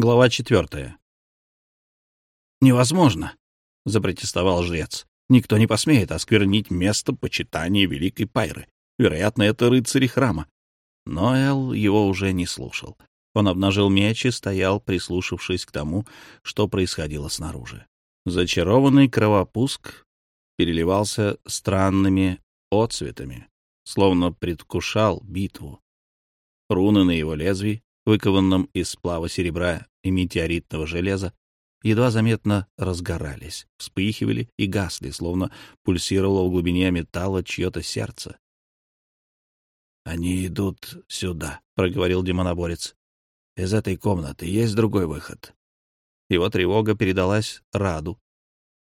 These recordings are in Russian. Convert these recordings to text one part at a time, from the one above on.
Глава четвертая. «Невозможно!» — запротестовал жрец. «Никто не посмеет осквернить место почитания Великой Пайры. Вероятно, это рыцари храма». Но Эл его уже не слушал. Он обнажил меч и стоял, прислушавшись к тому, что происходило снаружи. Зачарованный кровопуск переливался странными отцветами, словно предвкушал битву. Руны на его лезвии выкованном из сплава серебра и метеоритного железа, едва заметно разгорались, вспыхивали и гасли, словно пульсировало в глубине металла чье-то сердце. «Они идут сюда», — проговорил демоноборец. «Из этой комнаты есть другой выход». Его тревога передалась Раду.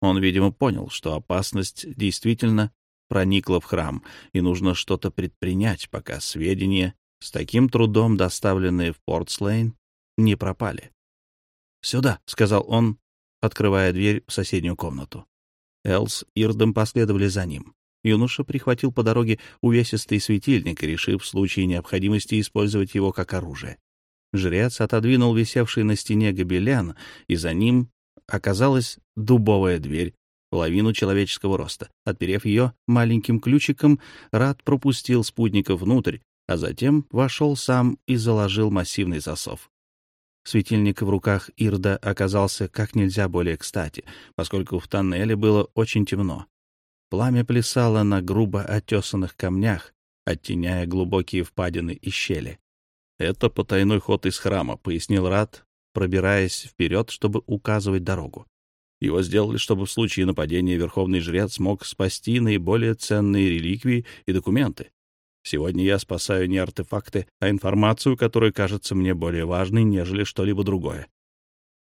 Он, видимо, понял, что опасность действительно проникла в храм, и нужно что-то предпринять, пока сведения с таким трудом доставленные в Портслейн, не пропали. «Сюда», — сказал он, открывая дверь в соседнюю комнату. Элс и Ирдом последовали за ним. Юноша прихватил по дороге увесистый светильник, решив в случае необходимости использовать его как оружие. Жрец отодвинул висевший на стене гобелян, и за ним оказалась дубовая дверь, половину человеческого роста. Отперев ее маленьким ключиком, Рад пропустил спутника внутрь, а затем вошел сам и заложил массивный засов. Светильник в руках Ирда оказался как нельзя более кстати, поскольку в тоннеле было очень темно. Пламя плясало на грубо отесанных камнях, оттеняя глубокие впадины и щели. «Это потайной ход из храма», — пояснил Рад, пробираясь вперед, чтобы указывать дорогу. Его сделали, чтобы в случае нападения верховный жрец мог спасти наиболее ценные реликвии и документы. Сегодня я спасаю не артефакты, а информацию, которая кажется мне более важной, нежели что-либо другое.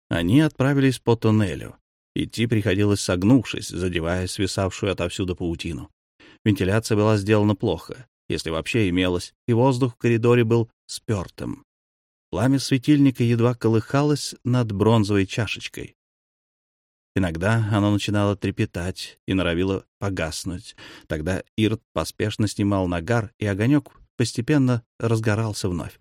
Они отправились по туннелю. Идти приходилось согнувшись, задевая свисавшую отовсюду паутину. Вентиляция была сделана плохо, если вообще имелась, и воздух в коридоре был спертым. Пламя светильника едва колыхалось над бронзовой чашечкой. Иногда оно начинало трепетать и норовило погаснуть. Тогда Ирт поспешно снимал нагар, и огонек постепенно разгорался вновь.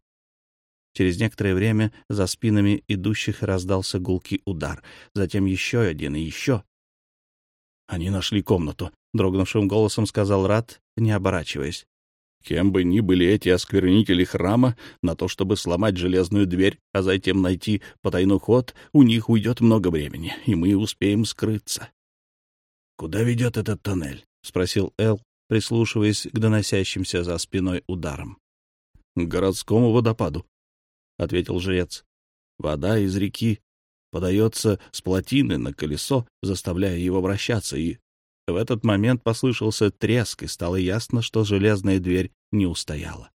Через некоторое время за спинами идущих раздался гулкий удар, затем еще один и еще. «Они нашли комнату», — дрогнувшим голосом сказал Рат, не оборачиваясь. Кем бы ни были эти осквернители храма, на то, чтобы сломать железную дверь, а затем найти потайной ход, у них уйдет много времени, и мы успеем скрыться. — Куда ведет этот тоннель? — спросил Эл, прислушиваясь к доносящимся за спиной ударам. — К городскому водопаду, — ответил жрец. Вода из реки подается с плотины на колесо, заставляя его вращаться, и в этот момент послышался треск, и стало ясно, что железная дверь не устояла.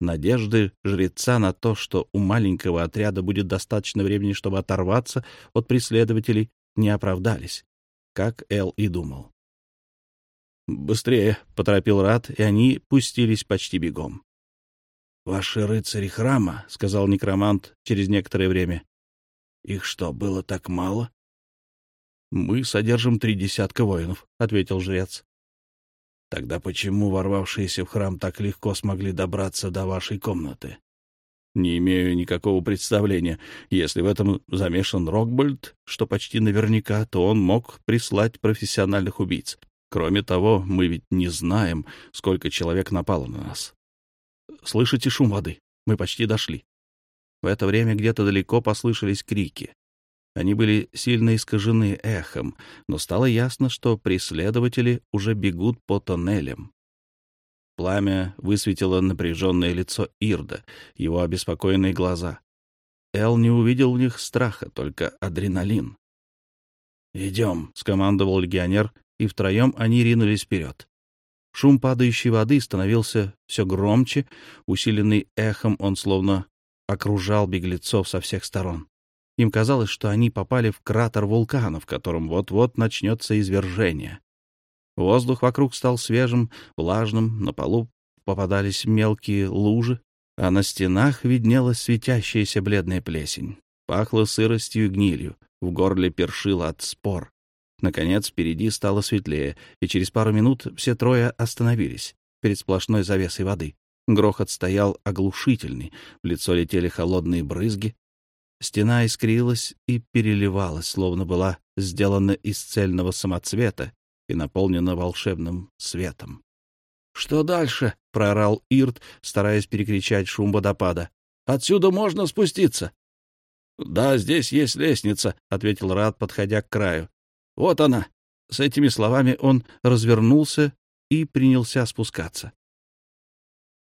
Надежды жреца на то, что у маленького отряда будет достаточно времени, чтобы оторваться от преследователей, не оправдались, как Эл и думал. «Быстрее!» — поторопил Рад, и они пустились почти бегом. «Ваши рыцари храма», — сказал некромант через некоторое время. «Их что, было так мало?» «Мы содержим три десятка воинов», — ответил жрец. «Тогда почему ворвавшиеся в храм так легко смогли добраться до вашей комнаты?» «Не имею никакого представления. Если в этом замешан Рокбольд, что почти наверняка, то он мог прислать профессиональных убийц. Кроме того, мы ведь не знаем, сколько человек напало на нас. Слышите шум воды? Мы почти дошли». В это время где-то далеко послышались крики. Они были сильно искажены эхом, но стало ясно, что преследователи уже бегут по тоннелям. Пламя высветило напряженное лицо Ирда, его обеспокоенные глаза. Эл не увидел в них страха, только адреналин. «Идем», — скомандовал легионер, и втроем они ринулись вперед. Шум падающей воды становился все громче, усиленный эхом он словно окружал беглецов со всех сторон. Им казалось, что они попали в кратер вулкана, в котором вот-вот начнется извержение. Воздух вокруг стал свежим, влажным, на полу попадались мелкие лужи, а на стенах виднелась светящаяся бледная плесень. Пахло сыростью и гнилью, в горле першило от спор. Наконец, впереди стало светлее, и через пару минут все трое остановились перед сплошной завесой воды. Грохот стоял оглушительный, в лицо летели холодные брызги, Стена искрилась и переливалась, словно была сделана из цельного самоцвета и наполнена волшебным светом. «Что дальше?» — проорал Ирт, стараясь перекричать шум водопада. «Отсюда можно спуститься?» «Да, здесь есть лестница», — ответил Рад, подходя к краю. «Вот она». С этими словами он развернулся и принялся спускаться.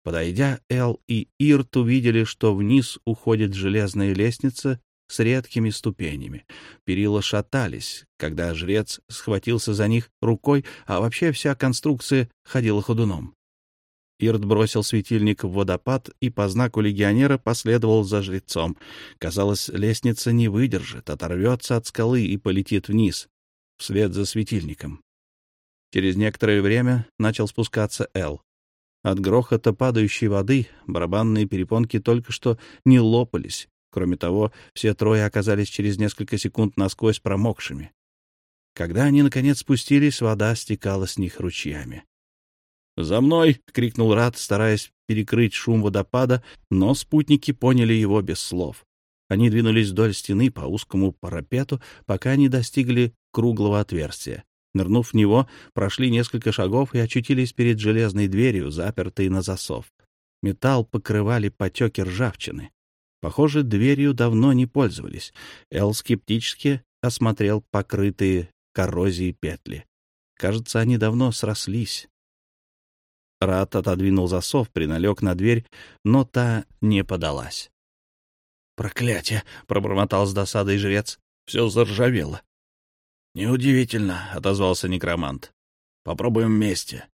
Подойдя, Эл и Ирт увидели, что вниз уходит железная лестница с редкими ступенями. Перила шатались, когда жрец схватился за них рукой, а вообще вся конструкция ходила ходуном. Ирт бросил светильник в водопад и по знаку легионера последовал за жрецом. Казалось, лестница не выдержит, оторвется от скалы и полетит вниз, вслед за светильником. Через некоторое время начал спускаться Эл. От грохота падающей воды барабанные перепонки только что не лопались. Кроме того, все трое оказались через несколько секунд насквозь промокшими. Когда они, наконец, спустились, вода стекала с них ручьями. «За мной!» — крикнул Рад, стараясь перекрыть шум водопада, но спутники поняли его без слов. Они двинулись вдоль стены по узкому парапету, пока не достигли круглого отверстия. Нырнув в него, прошли несколько шагов и очутились перед железной дверью, запертой на засов. Металл покрывали потеки ржавчины. Похоже, дверью давно не пользовались. Эл скептически осмотрел покрытые коррозией петли. Кажется, они давно срослись. Рат отодвинул засов, приналег на дверь, но та не подалась. «Проклятие!» — пробормотал с досадой жрец. «Все заржавело». «Неудивительно», — отозвался некромант. «Попробуем вместе».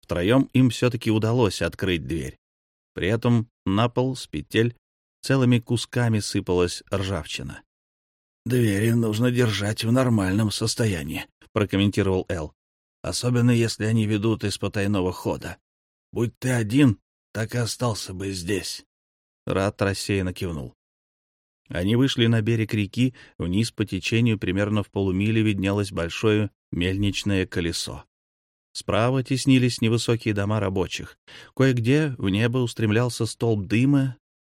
Втроем им все-таки удалось открыть дверь. При этом на пол с петель целыми кусками сыпалась ржавчина. «Двери нужно держать в нормальном состоянии», — прокомментировал Эл. «Особенно, если они ведут из потайного хода. Будь ты один, так и остался бы здесь». Рат рассеянно кивнул. Они вышли на берег реки, вниз по течению примерно в полумиле виднелось большое мельничное колесо. Справа теснились невысокие дома рабочих. Кое-где в небо устремлялся столб дыма,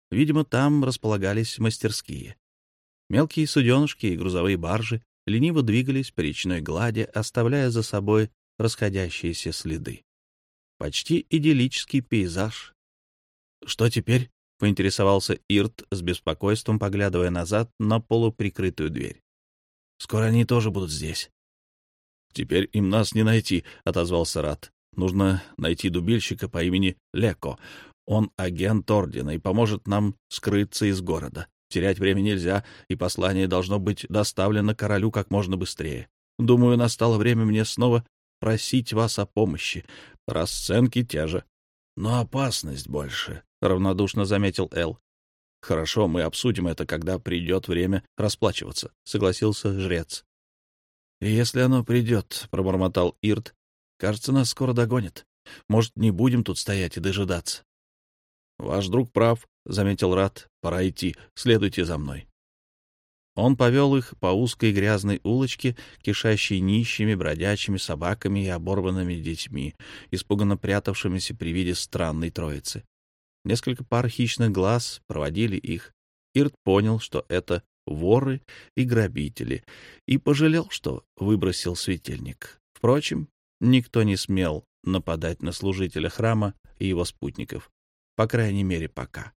видимо, там располагались мастерские. Мелкие суденышки и грузовые баржи лениво двигались по речной глади, оставляя за собой расходящиеся следы. Почти идиллический пейзаж. Что теперь? — поинтересовался Ирт с беспокойством, поглядывая назад на полуприкрытую дверь. «Скоро они тоже будут здесь». «Теперь им нас не найти», — отозвался Рат. «Нужно найти дубильщика по имени Леко. Он агент Ордена и поможет нам скрыться из города. Терять время нельзя, и послание должно быть доставлено королю как можно быстрее. Думаю, настало время мне снова просить вас о помощи. Расценки те же. Но опасность больше равнодушно заметил Эл. Хорошо, мы обсудим это, когда придет время расплачиваться, согласился жрец. И если оно придет, пробормотал Ирт, кажется, нас скоро догонит. Может, не будем тут стоять и дожидаться. Ваш друг прав, заметил Рат. Пора идти. Следуйте за мной. Он повел их по узкой грязной улочке, кишащей нищими, бродячими собаками и оборванными детьми, испуганно прятавшимися при виде странной троицы. Несколько пар хищных глаз проводили их. Ирт понял, что это воры и грабители, и пожалел, что выбросил светильник. Впрочем, никто не смел нападать на служителя храма и его спутников, по крайней мере, пока.